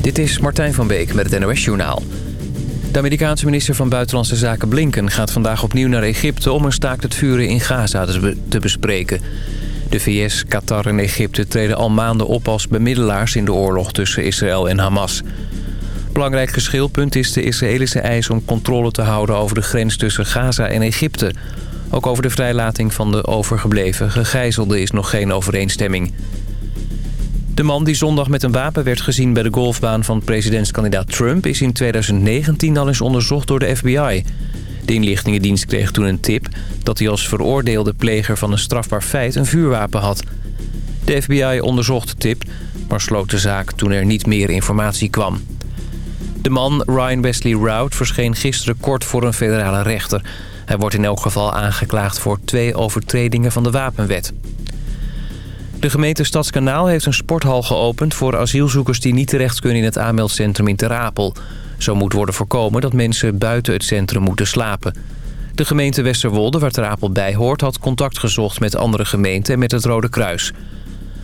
Dit is Martijn van Beek met het NOS-journaal. De Amerikaanse minister van Buitenlandse Zaken Blinken gaat vandaag opnieuw naar Egypte... om een staakt het vuren in Gaza te bespreken. De VS, Qatar en Egypte treden al maanden op als bemiddelaars... in de oorlog tussen Israël en Hamas. Belangrijk geschilpunt is de Israëlische eis om controle te houden... over de grens tussen Gaza en Egypte. Ook over de vrijlating van de overgebleven gegijzelden is nog geen overeenstemming. De man die zondag met een wapen werd gezien bij de golfbaan van presidentskandidaat Trump... is in 2019 al eens onderzocht door de FBI. De inlichtingendienst kreeg toen een tip dat hij als veroordeelde pleger van een strafbaar feit een vuurwapen had. De FBI onderzocht de tip, maar sloot de zaak toen er niet meer informatie kwam. De man, Ryan Wesley Rout, verscheen gisteren kort voor een federale rechter. Hij wordt in elk geval aangeklaagd voor twee overtredingen van de wapenwet. De gemeente Stadskanaal heeft een sporthal geopend voor asielzoekers die niet terecht kunnen in het aanmeldcentrum in Ter Apel. Zo moet worden voorkomen dat mensen buiten het centrum moeten slapen. De gemeente Westerwolde, waar Ter Apel bij hoort, had contact gezocht met andere gemeenten en met het Rode Kruis.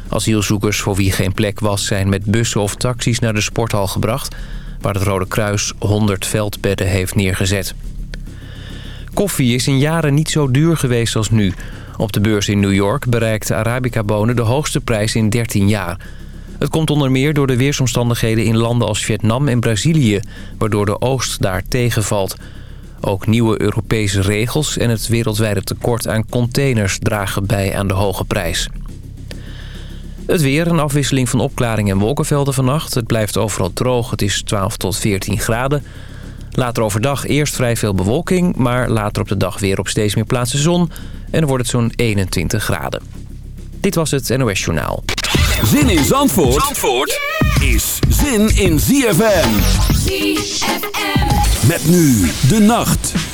Asielzoekers voor wie geen plek was zijn met bussen of taxis naar de sporthal gebracht... waar het Rode Kruis 100 veldbedden heeft neergezet. Koffie is in jaren niet zo duur geweest als nu... Op de beurs in New York bereikte Arabica-bonen de hoogste prijs in 13 jaar. Het komt onder meer door de weersomstandigheden in landen als Vietnam en Brazilië... waardoor de oogst daar tegenvalt. Ook nieuwe Europese regels en het wereldwijde tekort aan containers dragen bij aan de hoge prijs. Het weer, een afwisseling van opklaring en wolkenvelden vannacht. Het blijft overal droog, het is 12 tot 14 graden. Later overdag eerst vrij veel bewolking, maar later op de dag weer op steeds meer plaatsen zon. En dan wordt het zo'n 21 graden. Dit was het NOS Journaal. Zin in Zandvoort, Zandvoort is zin in ZFM. ZFM. Met nu de nacht.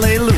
hallelujah.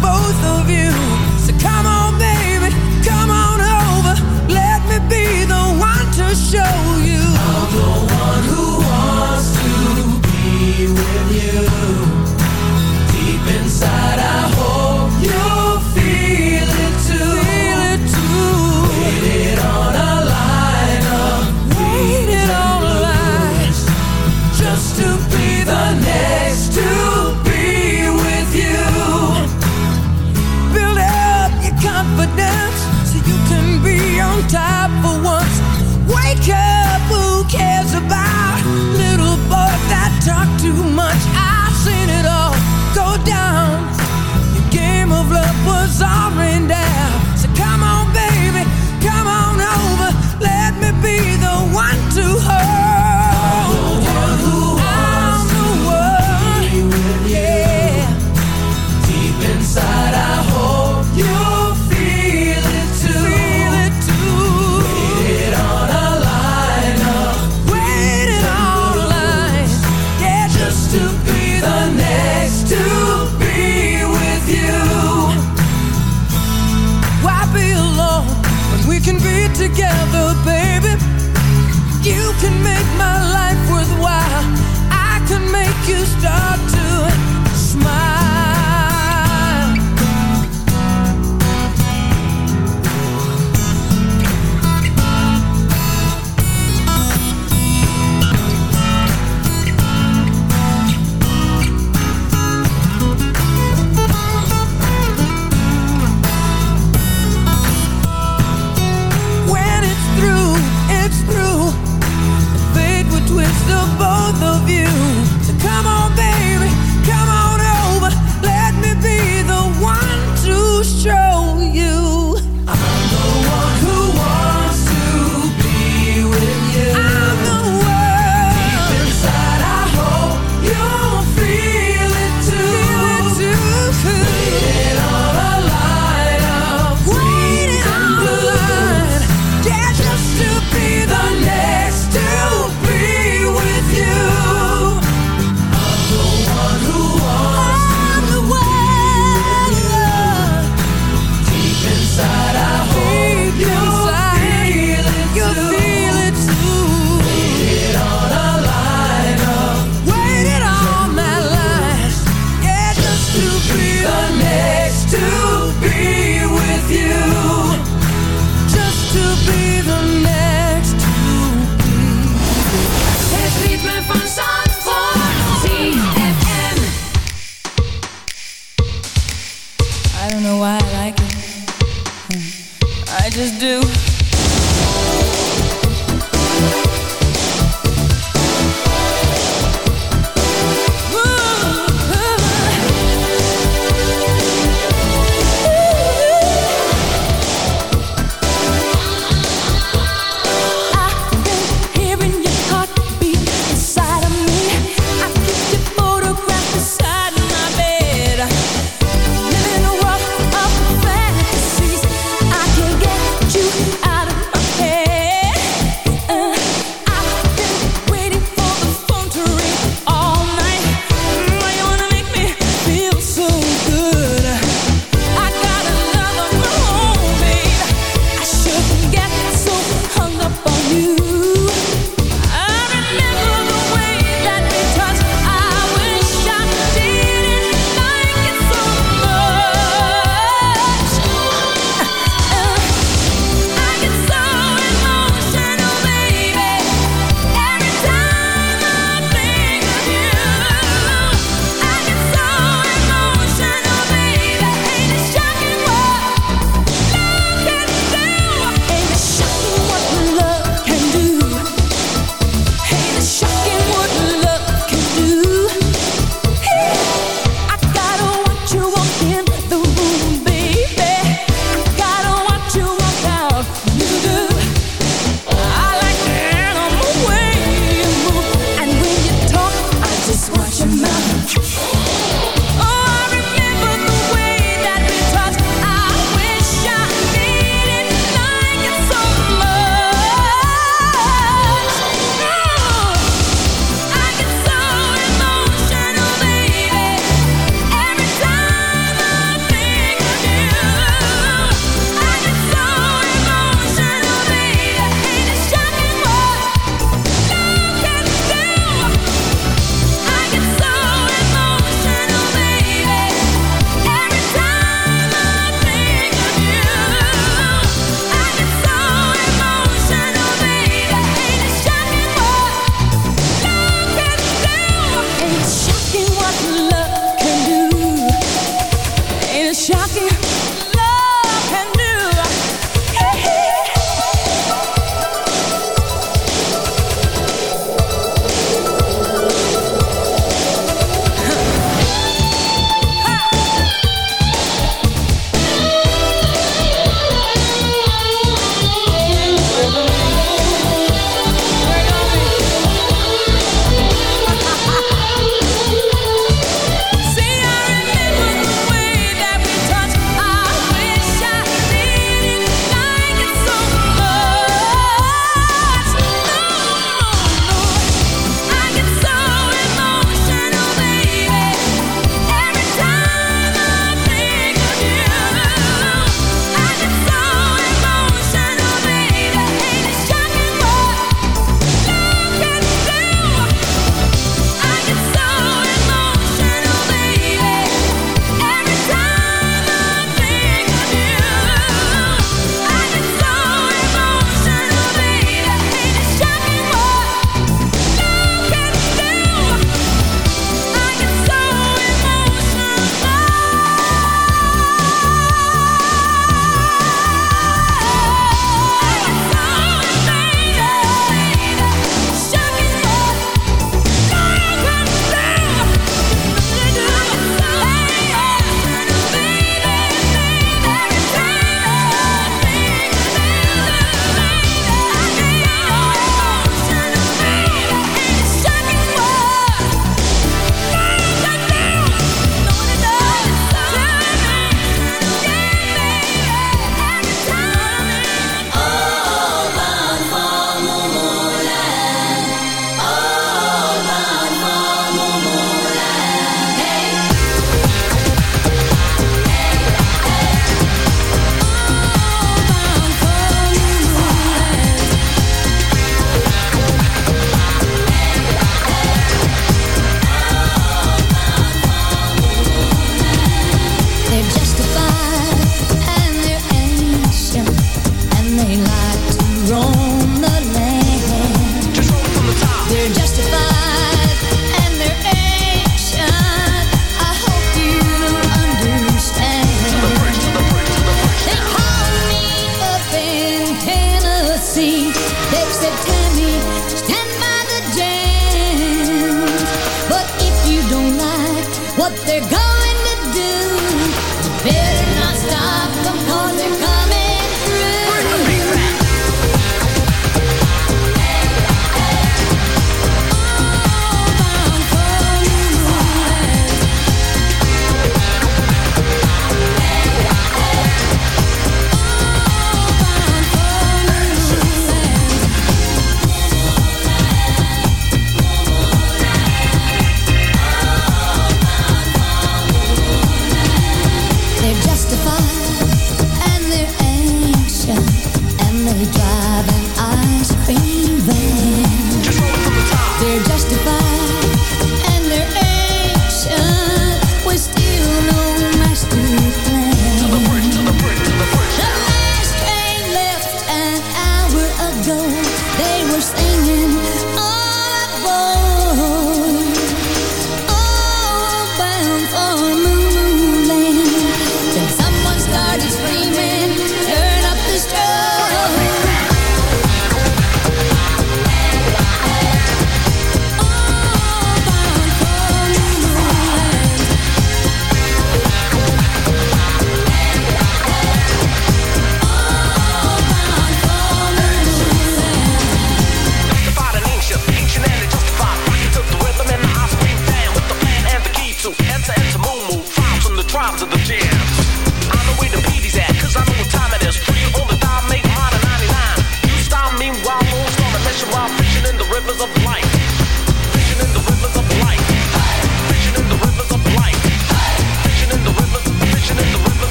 both of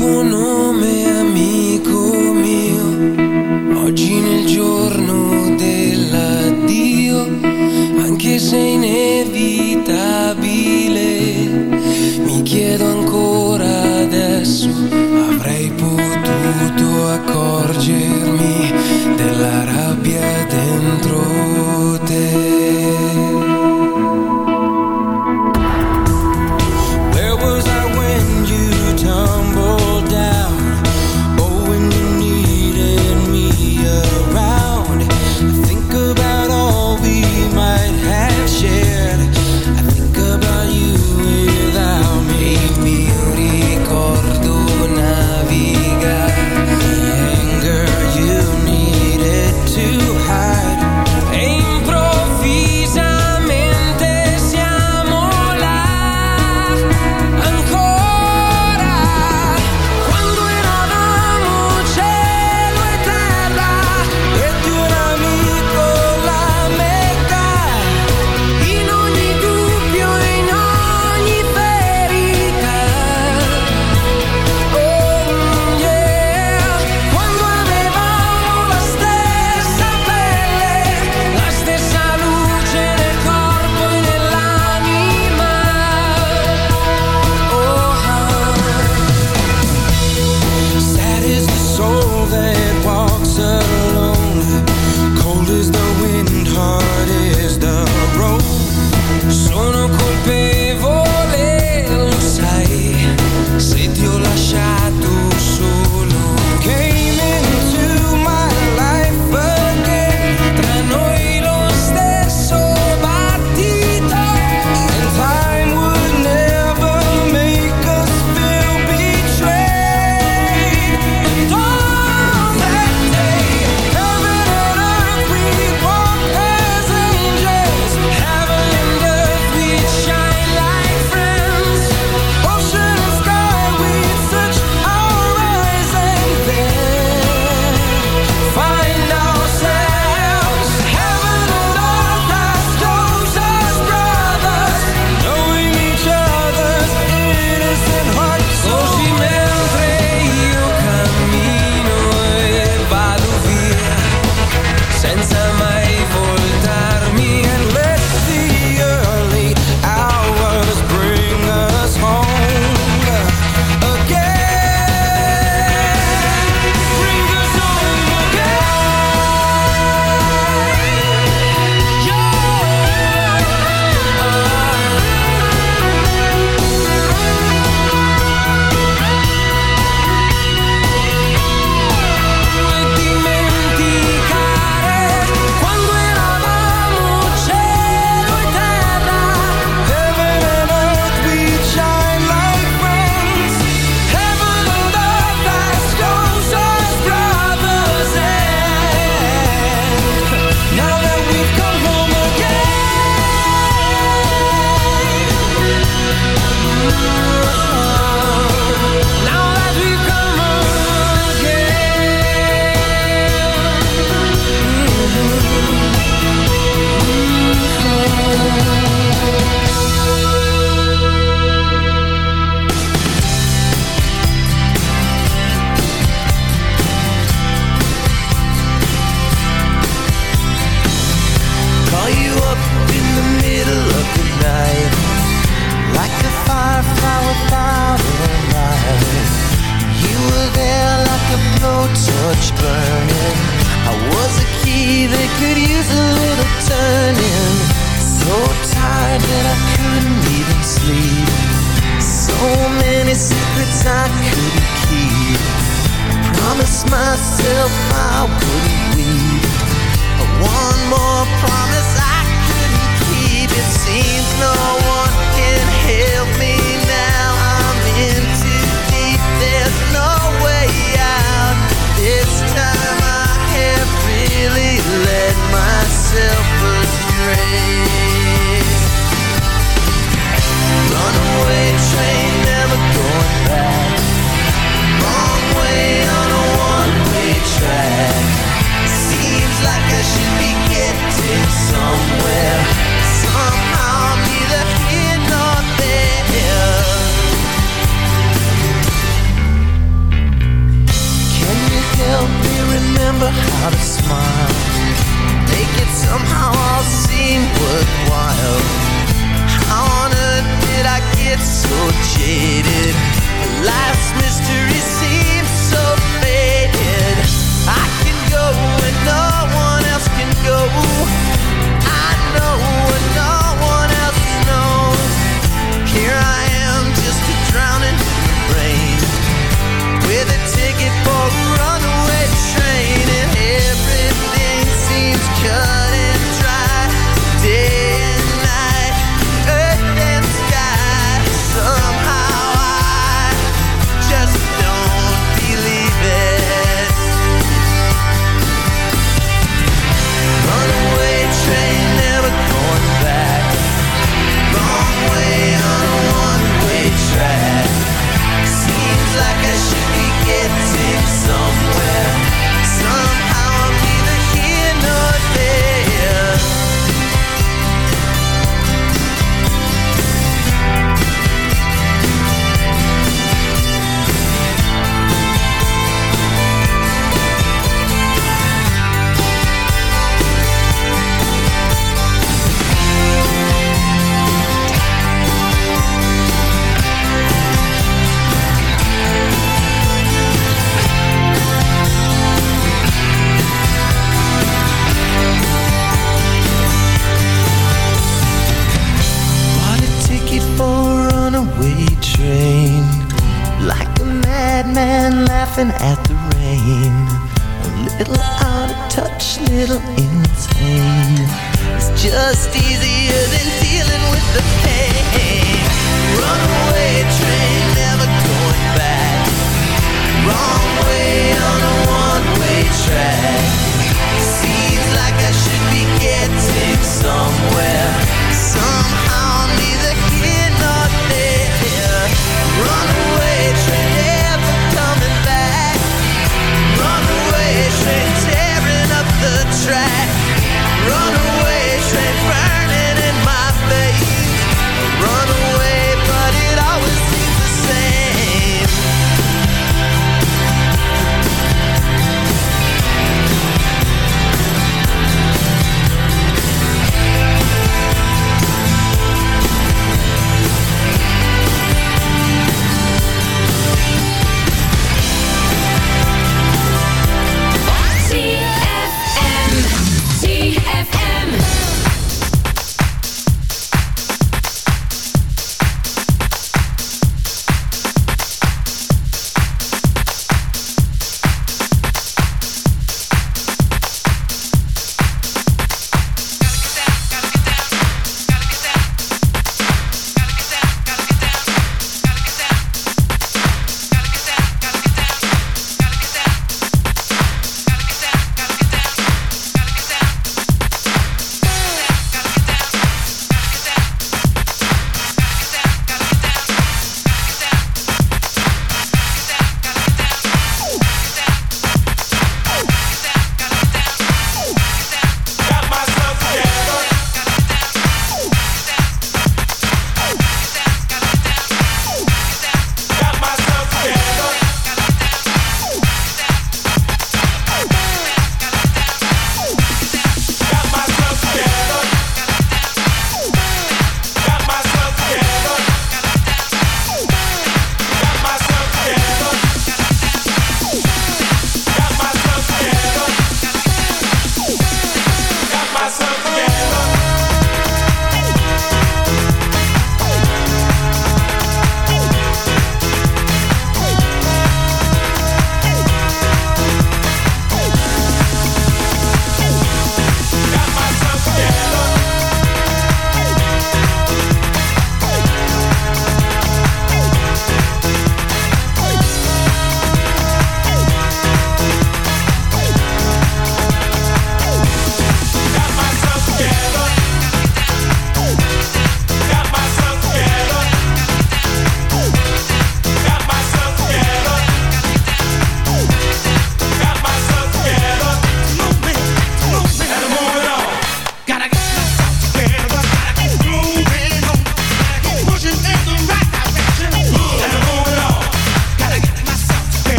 tú no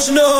Don't know